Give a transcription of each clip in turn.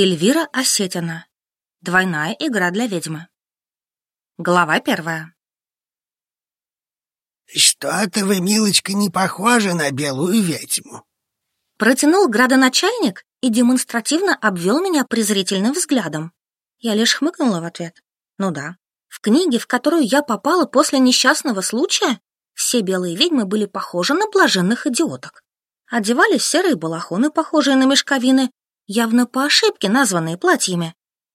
Эльвира Осетина. Двойная игра для ведьмы. Глава первая. «Что-то вы, милочка, не похожи на белую ведьму». Протянул градоначальник и демонстративно обвел меня презрительным взглядом. Я лишь хмыкнула в ответ. Ну да, в книге, в которую я попала после несчастного случая, все белые ведьмы были похожи на блаженных идиоток. Одевались серые балахоны, похожие на мешковины, явно по ошибке названные платьями.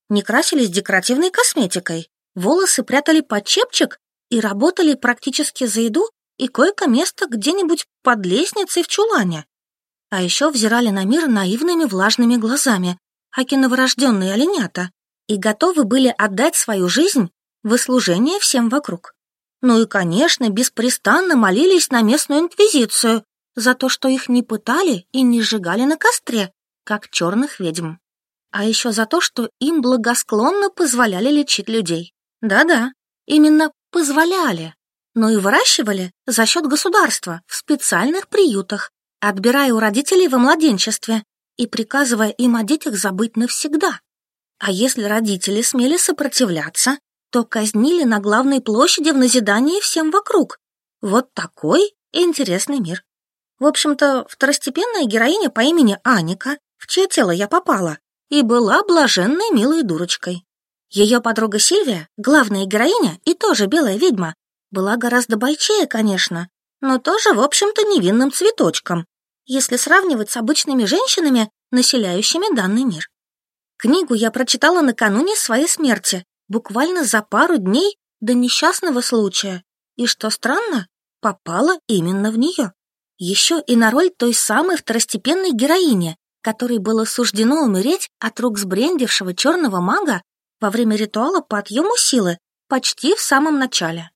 Не красились декоративной косметикой, волосы прятали под чепчик и работали практически за еду и койко-место где-нибудь под лестницей в чулане. А еще взирали на мир наивными влажными глазами, аки новорожденные оленята, и готовы были отдать свою жизнь в служение всем вокруг. Ну и, конечно, беспрестанно молились на местную инквизицию за то, что их не пытали и не сжигали на костре, как черных ведьм. А еще за то, что им благосклонно позволяли лечить людей. Да-да, именно позволяли, но и выращивали за счет государства в специальных приютах, отбирая у родителей во младенчестве и приказывая им о детях забыть навсегда. А если родители смели сопротивляться, то казнили на главной площади в назидании всем вокруг. Вот такой интересный мир. В общем-то, второстепенная героиня по имени Аника, в чье тело я попала, и была блаженной милой дурочкой. Ее подруга Сильвия, главная героиня и тоже белая ведьма, была гораздо бойчее, конечно, но тоже, в общем-то, невинным цветочком, если сравнивать с обычными женщинами, населяющими данный мир. Книгу я прочитала накануне своей смерти, буквально за пару дней до несчастного случая, и, что странно, попала именно в нее. Еще и на роль той самой второстепенной героини, которой было суждено умереть от рук сбрендившего черного мага во время ритуала по отъему силы почти в самом начале.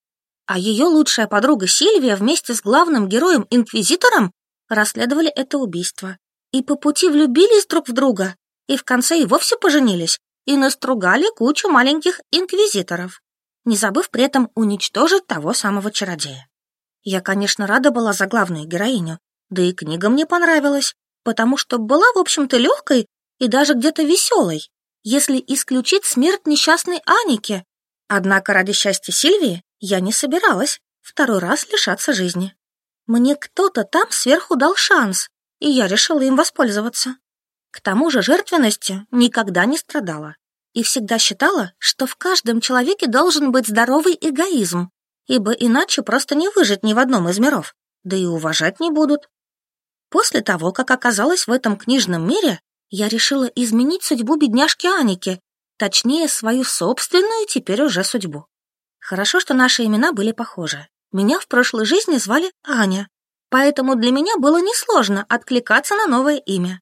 А ее лучшая подруга Сильвия вместе с главным героем-инквизитором расследовали это убийство. И по пути влюбились друг в друга, и в конце и вовсе поженились, и настругали кучу маленьких инквизиторов, не забыв при этом уничтожить того самого чародея. Я, конечно, рада была за главную героиню, да и книга мне понравилась, потому что была, в общем-то, легкой и даже где-то веселой если исключить смерть несчастной Аники. Однако ради счастья Сильвии я не собиралась второй раз лишаться жизни. Мне кто-то там сверху дал шанс, и я решила им воспользоваться. К тому же жертвенностью никогда не страдала и всегда считала, что в каждом человеке должен быть здоровый эгоизм, ибо иначе просто не выжить ни в одном из миров, да и уважать не будут. После того, как оказалась в этом книжном мире, я решила изменить судьбу бедняжки Аники, точнее, свою собственную теперь уже судьбу. Хорошо, что наши имена были похожи. Меня в прошлой жизни звали Аня, поэтому для меня было несложно откликаться на новое имя.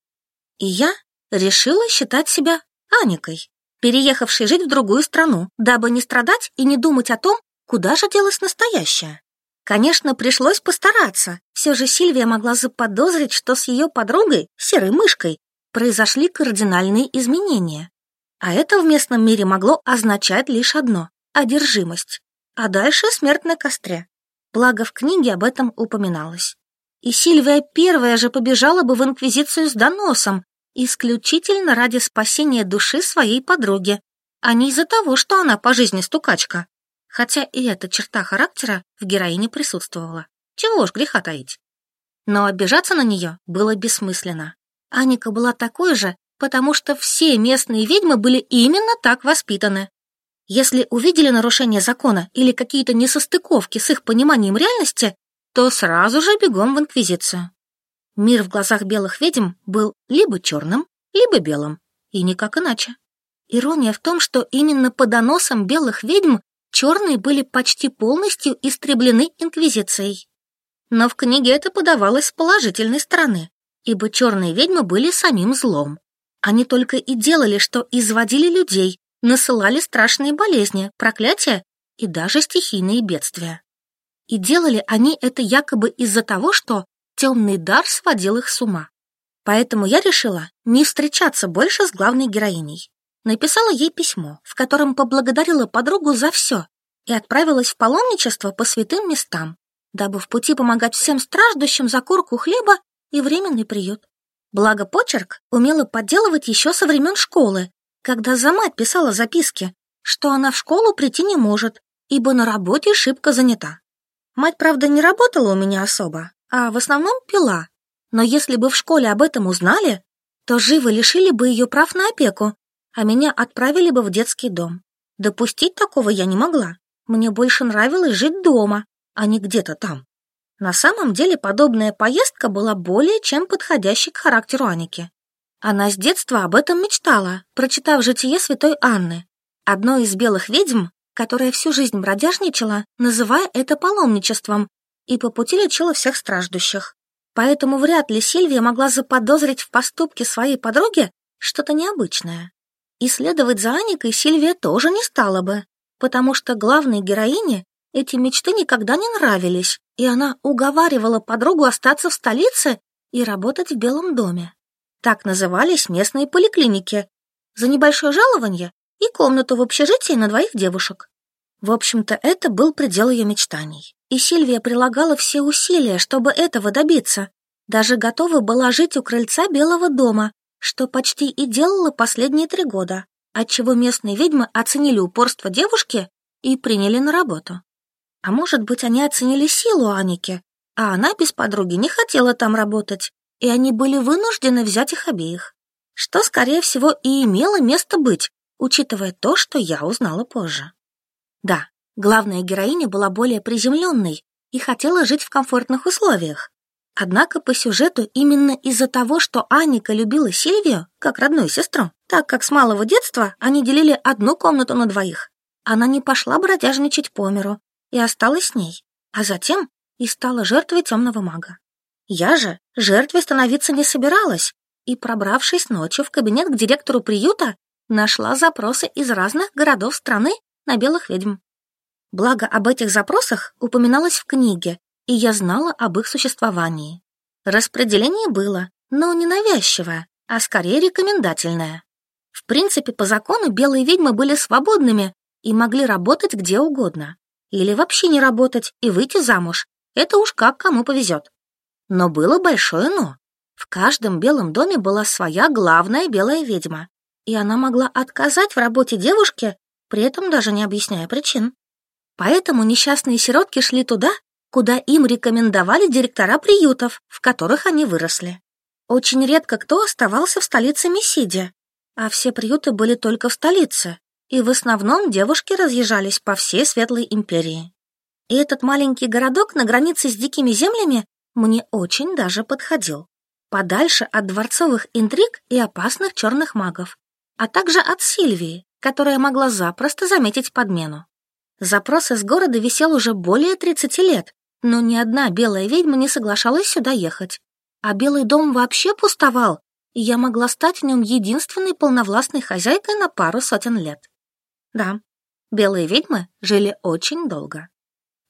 И я решила считать себя Аникой, переехавшей жить в другую страну, дабы не страдать и не думать о том, куда же делась настоящая. Конечно, пришлось постараться. Все же Сильвия могла заподозрить, что с ее подругой, серой мышкой, произошли кардинальные изменения. А это в местном мире могло означать лишь одно — одержимость. А дальше смерть на костре. Благо в книге об этом упоминалось. И Сильвия первая же побежала бы в Инквизицию с доносом, исключительно ради спасения души своей подруги, а не из-за того, что она по жизни стукачка. Хотя и эта черта характера в героине присутствовала. Чего ж греха таить. Но обижаться на нее было бессмысленно. Аника была такой же, потому что все местные ведьмы были именно так воспитаны. Если увидели нарушение закона или какие-то несостыковки с их пониманием реальности, то сразу же бегом в Инквизицию. Мир в глазах белых ведьм был либо черным, либо белым, и никак иначе. Ирония в том, что именно по доносам белых ведьм черные были почти полностью истреблены Инквизицией. Но в книге это подавалось с положительной стороны ибо черные ведьмы были самим злом. Они только и делали, что изводили людей, насылали страшные болезни, проклятия и даже стихийные бедствия. И делали они это якобы из-за того, что темный дар сводил их с ума. Поэтому я решила не встречаться больше с главной героиней. Написала ей письмо, в котором поблагодарила подругу за все и отправилась в паломничество по святым местам, дабы в пути помогать всем страждущим за корку хлеба и временный приют. Благо почерк умела подделывать еще со времен школы, когда за мать писала записки, что она в школу прийти не может, ибо на работе шибко занята. Мать, правда, не работала у меня особо, а в основном пила. Но если бы в школе об этом узнали, то живо лишили бы ее прав на опеку, а меня отправили бы в детский дом. Допустить такого я не могла. Мне больше нравилось жить дома, а не где-то там. На самом деле подобная поездка была более чем подходящей к характеру Аники. Она с детства об этом мечтала, прочитав житие святой Анны, одной из белых ведьм, которая всю жизнь бродяжничала, называя это паломничеством, и по пути лечила всех страждущих. Поэтому вряд ли Сильвия могла заподозрить в поступке своей подруги что-то необычное. И следовать за Аникой Сильвия тоже не стала бы, потому что главной героине эти мечты никогда не нравились, и она уговаривала подругу остаться в столице и работать в Белом доме. Так назывались местные поликлиники. За небольшое жалование и комнату в общежитии на двоих девушек. В общем-то, это был предел ее мечтаний. И Сильвия прилагала все усилия, чтобы этого добиться. Даже готова была жить у крыльца Белого дома, что почти и делала последние три года, отчего местные ведьмы оценили упорство девушки и приняли на работу. А может быть, они оценили силу Аники, а она без подруги не хотела там работать, и они были вынуждены взять их обеих. Что, скорее всего, и имело место быть, учитывая то, что я узнала позже. Да, главная героиня была более приземленной и хотела жить в комфортных условиях. Однако по сюжету именно из-за того, что Аника любила Сильвию, как родную сестру, так как с малого детства они делили одну комнату на двоих, она не пошла бродяжничать по миру и осталась с ней, а затем и стала жертвой темного мага. Я же жертвой становиться не собиралась, и, пробравшись ночью в кабинет к директору приюта, нашла запросы из разных городов страны на белых ведьм. Благо, об этих запросах упоминалось в книге, и я знала об их существовании. Распределение было, но не навязчивое, а скорее рекомендательное. В принципе, по закону белые ведьмы были свободными и могли работать где угодно. Или вообще не работать и выйти замуж. Это уж как кому повезет. Но было большое «но». В каждом белом доме была своя главная белая ведьма, и она могла отказать в работе девушке, при этом даже не объясняя причин. Поэтому несчастные сиротки шли туда, куда им рекомендовали директора приютов, в которых они выросли. Очень редко кто оставался в столице Мессиди, а все приюты были только в столице, и в основном девушки разъезжались по всей Светлой империи. И этот маленький городок на границе с дикими землями мне очень даже подходил. Подальше от дворцовых интриг и опасных черных магов, а также от Сильвии, которая могла запросто заметить подмену. Запрос из города висел уже более 30 лет, но ни одна белая ведьма не соглашалась сюда ехать. А Белый дом вообще пустовал, и я могла стать в нем единственной полновластной хозяйкой на пару сотен лет. Да, белые ведьмы жили очень долго.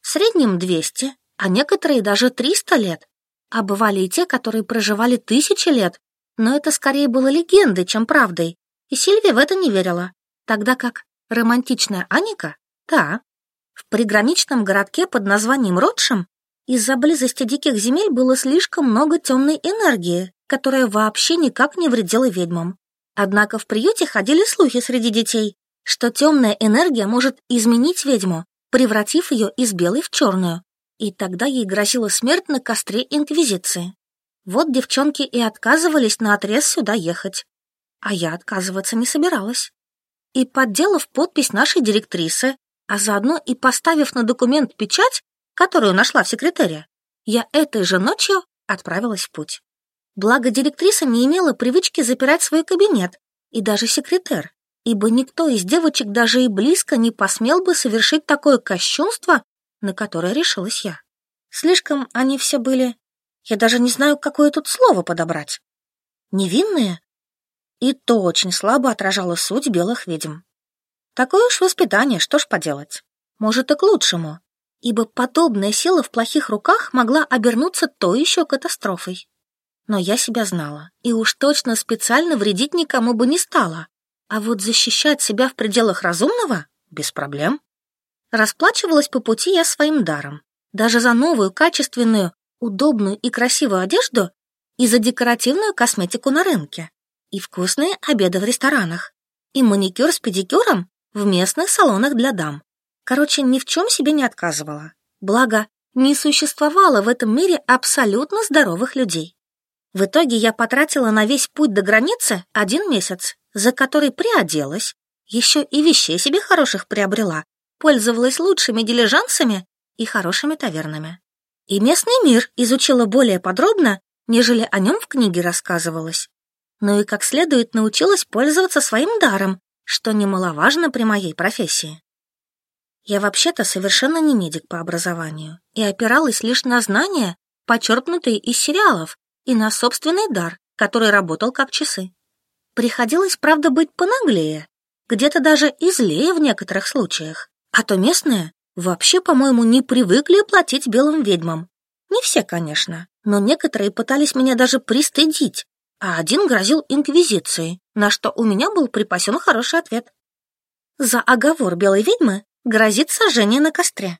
В среднем 200, а некоторые даже 300 лет. А бывали и те, которые проживали тысячи лет, но это скорее было легендой, чем правдой, и Сильвия в это не верила, тогда как романтичная Аника — да. В приграничном городке под названием Ротшем из-за близости диких земель было слишком много темной энергии, которая вообще никак не вредила ведьмам. Однако в приюте ходили слухи среди детей, что темная энергия может изменить ведьму, превратив ее из белой в черную, и тогда ей грозила смерть на костре Инквизиции. Вот девчонки и отказывались на отрез сюда ехать. А я отказываться не собиралась. И, подделав подпись нашей директрисы, а заодно и поставив на документ печать, которую нашла в секретаре, я этой же ночью отправилась в путь. Благо, директриса не имела привычки запирать свой кабинет и даже секретарь, ибо никто из девочек даже и близко не посмел бы совершить такое кощунство на которое решилась я. Слишком они все были... Я даже не знаю, какое тут слово подобрать. Невинные? И то очень слабо отражало суть белых ведьм. Такое уж воспитание, что ж поделать. Может, и к лучшему, ибо подобная сила в плохих руках могла обернуться то еще катастрофой. Но я себя знала, и уж точно специально вредить никому бы не стала. А вот защищать себя в пределах разумного — без проблем. Расплачивалась по пути я своим даром. Даже за новую, качественную, удобную и красивую одежду и за декоративную косметику на рынке, и вкусные обеды в ресторанах, и маникюр с педикюром в местных салонах для дам. Короче, ни в чем себе не отказывала. Благо, не существовало в этом мире абсолютно здоровых людей. В итоге я потратила на весь путь до границы один месяц, за который приоделась, еще и вещей себе хороших приобрела, пользовалась лучшими дилижансами и хорошими тавернами. И местный мир изучила более подробно, нежели о нем в книге рассказывалось. Ну и как следует научилась пользоваться своим даром, что немаловажно при моей профессии. Я вообще-то совершенно не медик по образованию и опиралась лишь на знания, почерпнутые из сериалов, и на собственный дар, который работал как часы. Приходилось, правда, быть понаглее, где-то даже и злее в некоторых случаях, а то местные вообще, по-моему, не привыкли платить белым ведьмам. Не все, конечно, но некоторые пытались меня даже пристыдить, а один грозил инквизицией, на что у меня был припасен хороший ответ. За оговор белой ведьмы грозит сожжение на костре.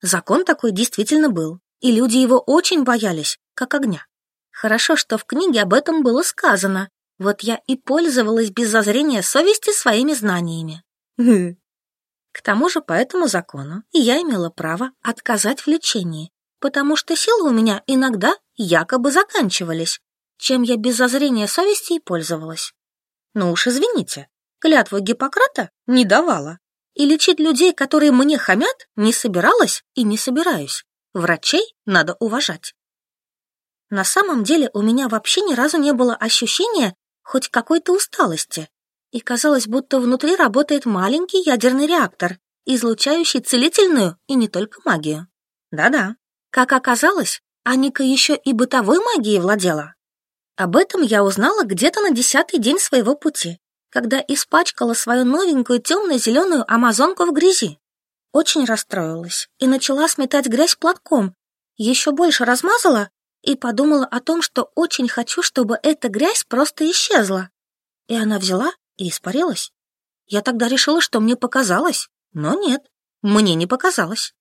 Закон такой действительно был, и люди его очень боялись, как огня. Хорошо, что в книге об этом было сказано. Вот я и пользовалась без зазрения совести своими знаниями. К тому же по этому закону я имела право отказать в лечении, потому что силы у меня иногда якобы заканчивались, чем я без зазрения совести и пользовалась. Ну уж извините, клятву Гиппократа не давала. И лечить людей, которые мне хамят, не собиралась и не собираюсь. Врачей надо уважать. На самом деле у меня вообще ни разу не было ощущения хоть какой-то усталости, и казалось, будто внутри работает маленький ядерный реактор, излучающий целительную и не только магию. Да-да, как оказалось, Аника еще и бытовой магией владела. Об этом я узнала где-то на десятый день своего пути, когда испачкала свою новенькую темно-зеленую амазонку в грязи. Очень расстроилась и начала сметать грязь платком, еще больше размазала и подумала о том, что очень хочу, чтобы эта грязь просто исчезла. И она взяла и испарилась. Я тогда решила, что мне показалось, но нет, мне не показалось.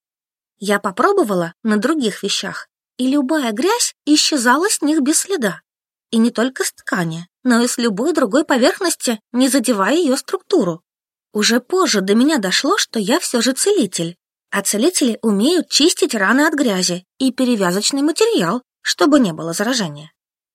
Я попробовала на других вещах, и любая грязь исчезала с них без следа. И не только с ткани, но и с любой другой поверхности, не задевая ее структуру. Уже позже до меня дошло, что я все же целитель, а целители умеют чистить раны от грязи и перевязочный материал, чтобы не было заражения.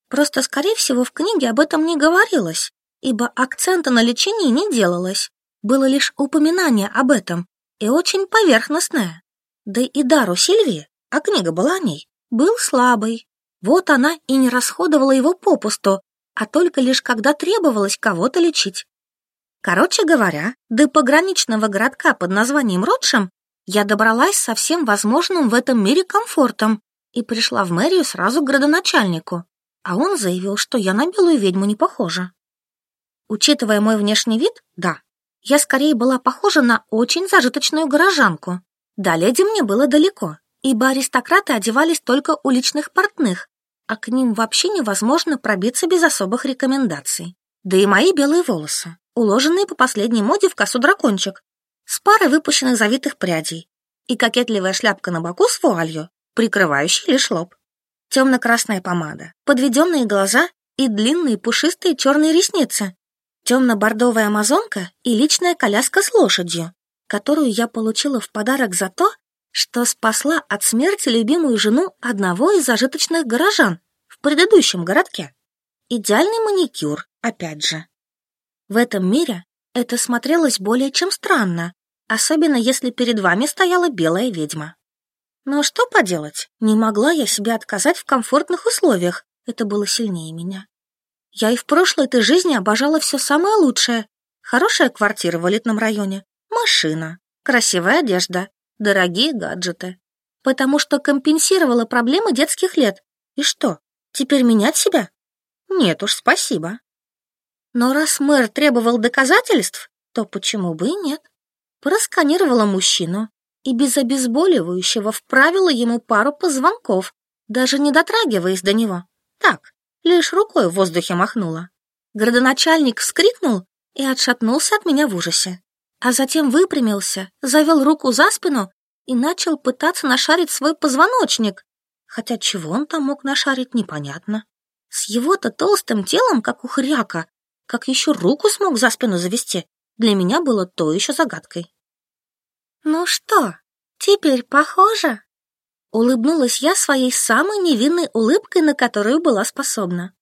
Просто, скорее всего, в книге об этом не говорилось, ибо акцента на лечении не делалось. Было лишь упоминание об этом, и очень поверхностное. Да и дар у Сильвии, а книга была о ней, был слабый. Вот она и не расходовала его попусту, а только лишь когда требовалось кого-то лечить. Короче говоря, до пограничного городка под названием Ротшем я добралась со всем возможным в этом мире комфортом и пришла в мэрию сразу к градоначальнику, а он заявил, что я на белую ведьму не похожа. Учитывая мой внешний вид, да, я скорее была похожа на очень зажиточную горожанку. До леди мне было далеко, ибо аристократы одевались только у личных портных, а к ним вообще невозможно пробиться без особых рекомендаций. Да и мои белые волосы, уложенные по последней моде в косу дракончик, с парой выпущенных завитых прядей, и кокетливая шляпка на боку с вуалью, прикрывающий лишь лоб. Темно-красная помада, подведенные глаза и длинные пушистые черные ресницы. Темно-бордовая амазонка и личная коляска с лошадью, которую я получила в подарок за то, что спасла от смерти любимую жену одного из зажиточных горожан в предыдущем городке. Идеальный маникюр, опять же. В этом мире это смотрелось более чем странно, особенно если перед вами стояла белая ведьма. Но что поделать, не могла я себе отказать в комфортных условиях, это было сильнее меня. Я и в прошлой этой жизни обожала все самое лучшее. Хорошая квартира в элитном районе, машина, красивая одежда, дорогие гаджеты. Потому что компенсировала проблемы детских лет. И что, теперь менять себя? Нет уж, спасибо. Но раз мэр требовал доказательств, то почему бы и нет? Просканировала мужчину, и без обезболивающего вправила ему пару позвонков, даже не дотрагиваясь до него. Так, лишь рукой в воздухе махнула. Градоначальник вскрикнул и отшатнулся от меня в ужасе, а затем выпрямился, завел руку за спину и начал пытаться нашарить свой позвоночник, хотя чего он там мог нашарить, непонятно. С его-то толстым телом, как у хряка, как еще руку смог за спину завести, для меня было то еще загадкой. «Ну что, теперь похоже?» Улыбнулась я своей самой невинной улыбкой, на которую была способна.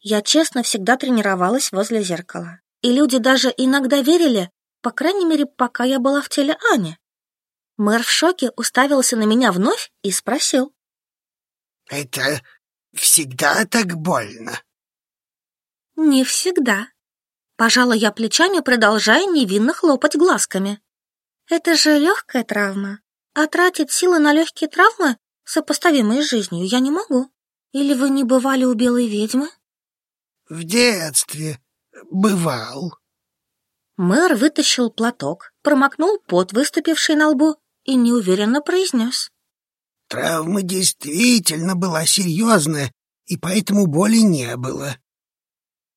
Я честно всегда тренировалась возле зеркала, и люди даже иногда верили, по крайней мере, пока я была в теле Ани. Мэр в шоке уставился на меня вновь и спросил. «Это всегда так больно?» «Не всегда». Пожала я плечами, продолжая невинно хлопать глазками. «Это же легкая травма, а тратить силы на легкие травмы, сопоставимые с жизнью, я не могу. Или вы не бывали у белой ведьмы?» «В детстве бывал». Мэр вытащил платок, промокнул пот, выступивший на лбу, и неуверенно произнес. «Травма действительно была серьезная, и поэтому боли не было.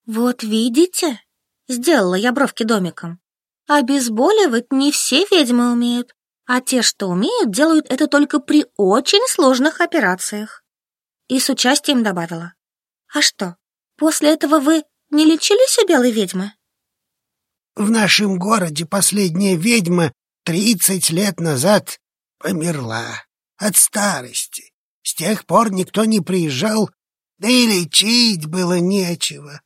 «Вот видите?» — сделала я бровки домиком. «Обезболивать не все ведьмы умеют, а те, что умеют, делают это только при очень сложных операциях». И с участием добавила. «А что, после этого вы не лечились у белой ведьмы?» «В нашем городе последняя ведьма тридцать лет назад померла от старости. С тех пор никто не приезжал, да и лечить было нечего».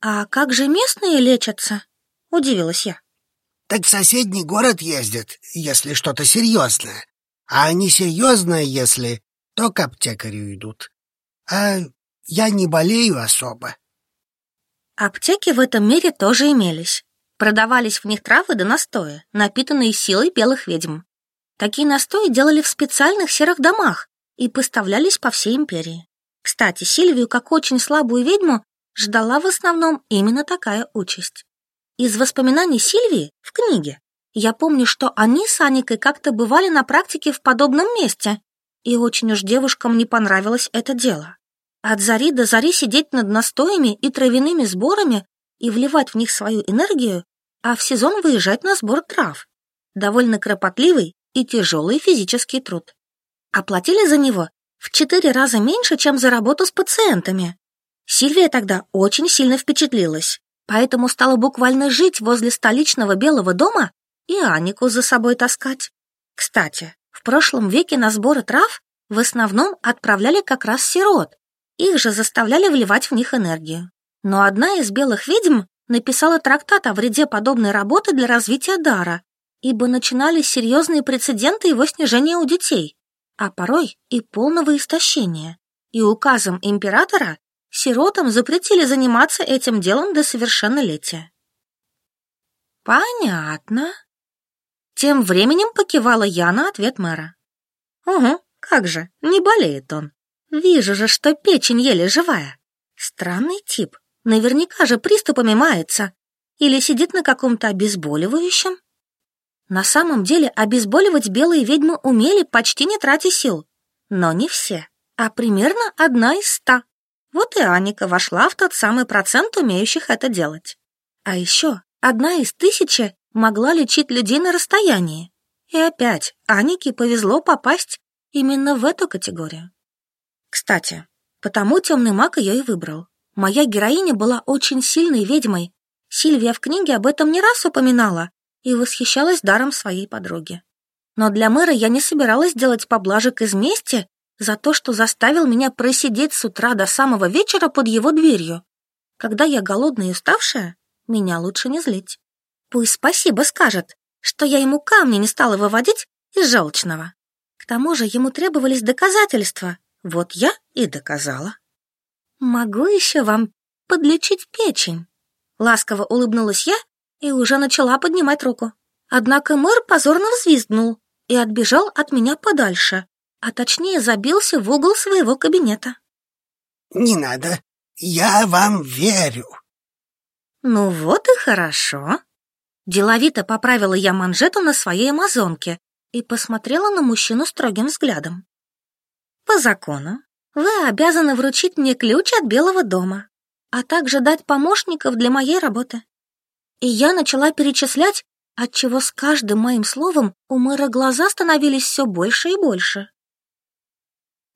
«А как же местные лечатся?» — удивилась я. «Так в соседний город ездят, если что-то серьезное. А несерьезное, если, то к аптекарю идут. А я не болею особо». Аптеки в этом мире тоже имелись. Продавались в них травы да настои, напитанные силой белых ведьм. Такие настои делали в специальных серых домах и поставлялись по всей империи. Кстати, Сильвию, как очень слабую ведьму, ждала в основном именно такая участь. Из воспоминаний Сильвии в книге я помню, что они с Аникой как-то бывали на практике в подобном месте, и очень уж девушкам не понравилось это дело. От зари до зари сидеть над настоями и травяными сборами и вливать в них свою энергию, а в сезон выезжать на сбор трав. Довольно кропотливый и тяжелый физический труд. Оплатили за него в четыре раза меньше, чем за работу с пациентами. Сильвия тогда очень сильно впечатлилась, поэтому стала буквально жить возле столичного Белого дома и Анику за собой таскать. Кстати, в прошлом веке на сборы трав в основном отправляли как раз сирот, их же заставляли вливать в них энергию. Но одна из белых ведьм написала трактат о вреде подобной работы для развития дара, ибо начинались серьезные прецеденты его снижения у детей, а порой и полного истощения. И указом императора Сиротам запретили заниматься этим делом до совершеннолетия. Понятно. Тем временем покивала я на ответ мэра. Угу, как же, не болеет он. Вижу же, что печень еле живая. Странный тип. Наверняка же приступами мается. Или сидит на каком-то обезболивающем. На самом деле обезболивать белые ведьмы умели, почти не тратя сил. Но не все, а примерно одна из ста. Вот и Аника вошла в тот самый процент умеющих это делать. А еще одна из тысячи могла лечить людей на расстоянии. И опять Анике повезло попасть именно в эту категорию. Кстати, потому темный маг ее и выбрал. Моя героиня была очень сильной ведьмой. Сильвия в книге об этом не раз упоминала и восхищалась даром своей подруги. Но для мэра я не собиралась делать поблажек из мести за то, что заставил меня просидеть с утра до самого вечера под его дверью. Когда я голодная и уставшая, меня лучше не злить. Пусть спасибо скажет, что я ему камни не стала выводить из желчного. К тому же ему требовались доказательства. Вот я и доказала. Могу еще вам подлечить печень. Ласково улыбнулась я и уже начала поднимать руку. Однако мэр позорно взвизгнул и отбежал от меня подальше, а точнее забился в угол своего кабинета. «Не надо, я вам верю». «Ну вот и хорошо». Деловито поправила я манжету на своей амазонке и посмотрела на мужчину строгим взглядом. «По закону вы обязаны вручить мне ключ от Белого дома, а также дать помощников для моей работы». И я начала перечислять, отчего с каждым моим словом у мэра глаза становились все больше и больше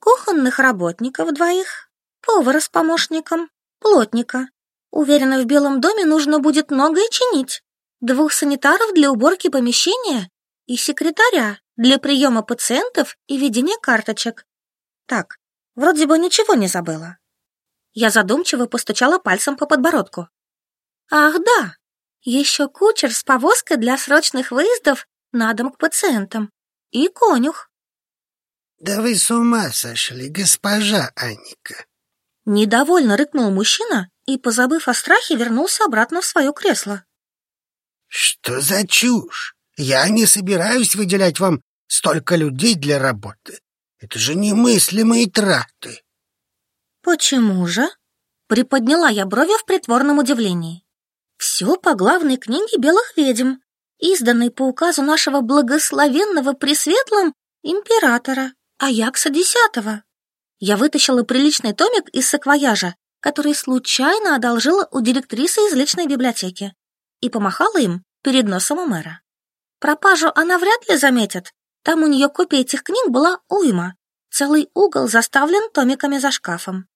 кухонных работников двоих, повара с помощником, плотника. Уверена, в Белом доме нужно будет многое чинить. Двух санитаров для уборки помещения и секретаря для приема пациентов и ведения карточек. Так, вроде бы ничего не забыла. Я задумчиво постучала пальцем по подбородку. Ах, да, еще кучер с повозкой для срочных выездов на дом к пациентам и конюх. Да вы с ума сошли, госпожа Анника. Недовольно рыкнул мужчина и, позабыв о страхе, вернулся обратно в свое кресло. Что за чушь? Я не собираюсь выделять вам столько людей для работы. Это же немыслимые траты. Почему же? Приподняла я брови в притворном удивлении. Все по главной книге белых ведьм, изданной по указу нашего благословенного пресветлым императора Аякса X. Я вытащила приличный томик из саквояжа, который случайно одолжила у директрисы из личной библиотеки, и помахала им перед носом у мэра. Пропажу она вряд ли заметит. Там у нее копия этих книг была уйма. Целый угол заставлен томиками за шкафом.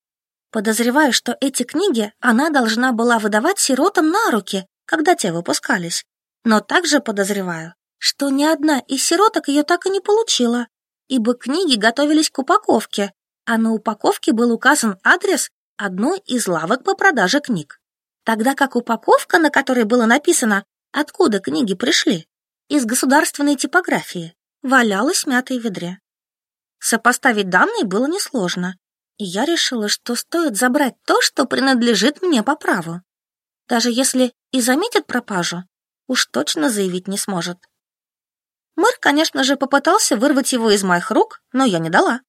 Подозреваю, что эти книги она должна была выдавать сиротам на руки, когда те выпускались. Но также подозреваю, что ни одна из сироток ее так и не получила, ибо книги готовились к упаковке, а на упаковке был указан адрес одной из лавок по продаже книг. Тогда как упаковка, на которой было написано, откуда книги пришли, из государственной типографии, валялась мятой в ведре. Сопоставить данные было несложно, и я решила, что стоит забрать то, что принадлежит мне по праву. Даже если и заметит пропажу, уж точно заявить не сможет. Мэр, конечно же, попытался вырвать его из моих рук, но я не дала.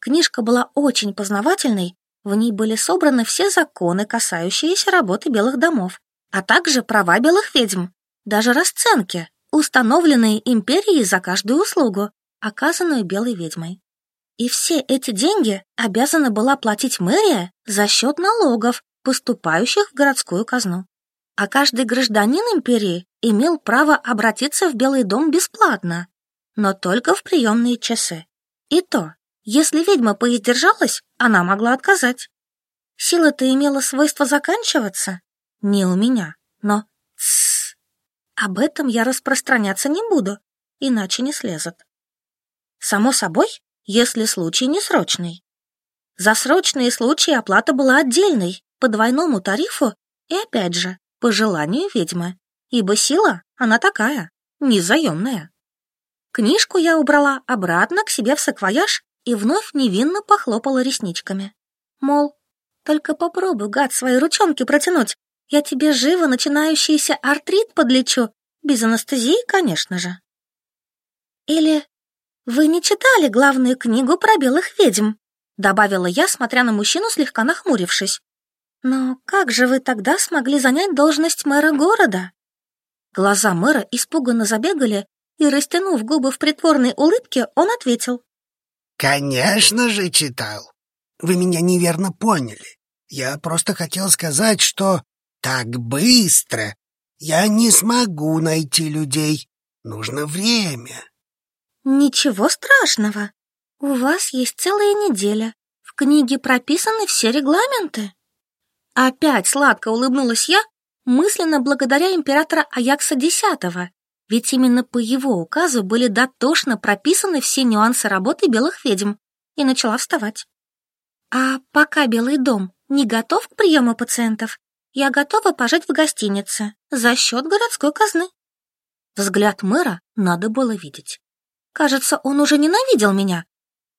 Книжка была очень познавательной, в ней были собраны все законы, касающиеся работы белых домов, а также права белых ведьм, даже расценки, установленные империей за каждую услугу, оказанную белой ведьмой. И все эти деньги обязана была платить мэрия за счет налогов, поступающих в городскую казну. А каждый гражданин империи имел право обратиться в Белый дом бесплатно, но только в приемные часы. И то, если ведьма поиздержалась, она могла отказать. Сила-то имела свойство заканчиваться. Не у меня, но об этом я распространяться не буду, иначе не слезет. Само собой, если случай не срочный. За срочные случаи оплата была отдельной, по двойному тарифу и, опять же, по желанию ведьмы, ибо сила, она такая, незаемная. Книжку я убрала обратно к себе в саквояж и вновь невинно похлопала ресничками. Мол, только попробуй, гад, свои ручонки протянуть, я тебе живо начинающийся артрит подлечу, без анестезии, конечно же. Или вы не читали главную книгу про белых ведьм, добавила я, смотря на мужчину, слегка нахмурившись. Но как же вы тогда смогли занять должность мэра города? Глаза мэра испуганно забегали, и, растянув губы в притворной улыбке, он ответил. «Конечно же читал. Вы меня неверно поняли. Я просто хотел сказать, что так быстро я не смогу найти людей. Нужно время. Ничего страшного. У вас есть целая неделя. В книге прописаны все регламенты. Опять сладко улыбнулась я, мысленно благодаря императора Аякса X, ведь именно по его указу были дотошно прописаны все нюансы работы белых ведьм, и начала вставать. А пока Белый дом не готов к приему пациентов, я готова пожить в гостинице за счет городской казны. Взгляд мэра надо было видеть. Кажется, он уже ненавидел меня.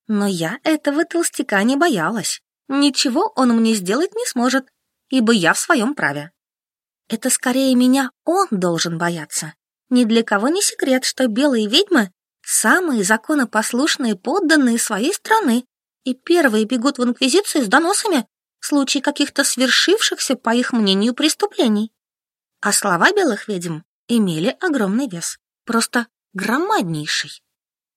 Но я этого толстяка не боялась. Ничего он мне сделать не сможет, ибо я в своем праве. Это скорее меня он должен бояться. Ни для кого не секрет, что белые ведьмы — самые законопослушные подданные своей страны и первые бегут в Инквизицию с доносами в случае каких-то свершившихся, по их мнению, преступлений. А слова белых ведьм имели огромный вес, просто громаднейший.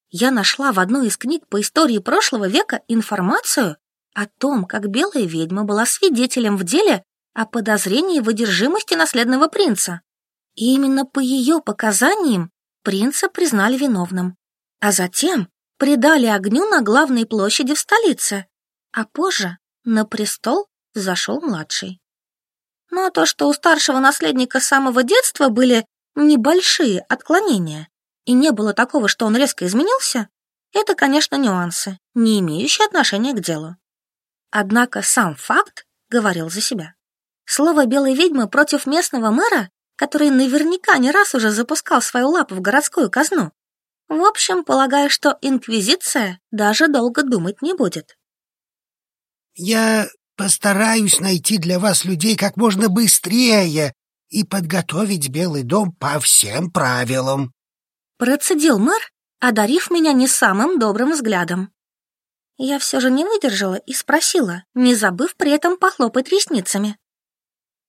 Я нашла в одной из книг по истории прошлого века информацию о том, как белая ведьма была свидетелем в деле о подозрении в одержимости наследного принца. И именно по ее показаниям принца признали виновным, а затем предали огню на главной площади в столице, а позже На престол зашел младший. Ну а то, что у старшего наследника с самого детства были небольшие отклонения, и не было такого, что он резко изменился, это, конечно, нюансы, не имеющие отношения к делу. Однако сам факт говорил за себя. Слово белой ведьмы против местного мэра, который наверняка не раз уже запускал свою лапу в городскую казну. В общем, полагаю, что инквизиция даже долго думать не будет. Я постараюсь найти для вас людей как можно быстрее и подготовить Белый дом по всем правилам. Процедил мэр, одарив меня не самым добрым взглядом. Я все же не выдержала и спросила, не забыв при этом похлопать ресницами.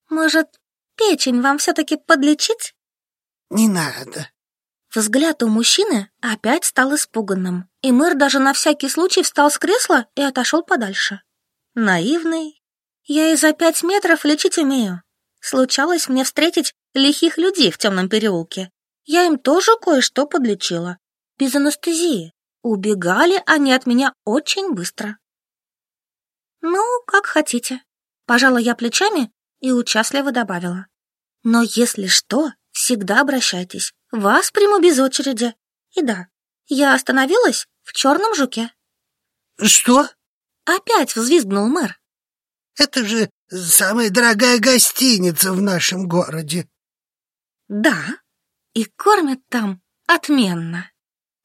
«Может, печень вам все-таки подлечить?» «Не надо». Взгляд у мужчины опять стал испуганным, и мэр даже на всякий случай встал с кресла и отошел подальше. Наивный. Я и за пять метров лечить умею. Случалось мне встретить лихих людей в темном переулке. Я им тоже кое-что подлечила. Без анестезии. Убегали они от меня очень быстро. «Ну, как хотите». Пожала я плечами и участливо добавила. «Но если что, всегда обращайтесь. Вас приму без очереди. И да, я остановилась в черном жуке». «Что?» Опять взвизгнул мэр. «Это же самая дорогая гостиница в нашем городе». «Да, и кормят там отменно».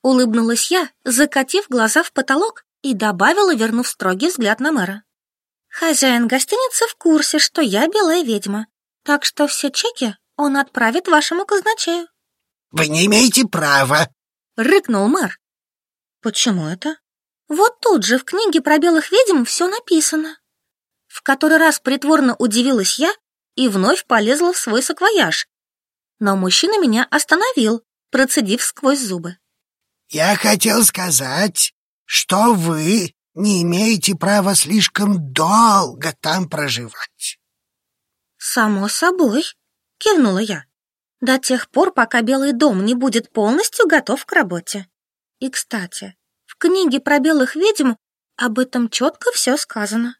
Улыбнулась я, закатив глаза в потолок и добавила, вернув строгий взгляд на мэра. Хозяин гостиницы в курсе, что я белая ведьма, так что все чеки он отправит вашему казначею. Вы не имеете права, рыкнул мэр. Почему это? Вот тут же в книге про белых ведьм все написано. В который раз притворно удивилась я и вновь полезла в свой саквояж. Но мужчина меня остановил, процедив сквозь зубы. Я хотел сказать, что вы не имеете права слишком долго там проживать. Само собой, кивнула я. До тех пор, пока Белый дом не будет полностью готов к работе. И, кстати, книге про белых ведьм об этом четко все сказано.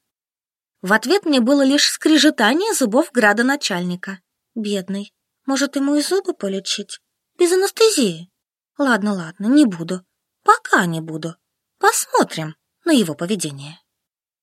В ответ мне было лишь скрежетание зубов градоначальника. Бедный. Может, ему и зубы полечить? Без анестезии. Ладно, ладно, не буду. Пока не буду. Посмотрим на его поведение.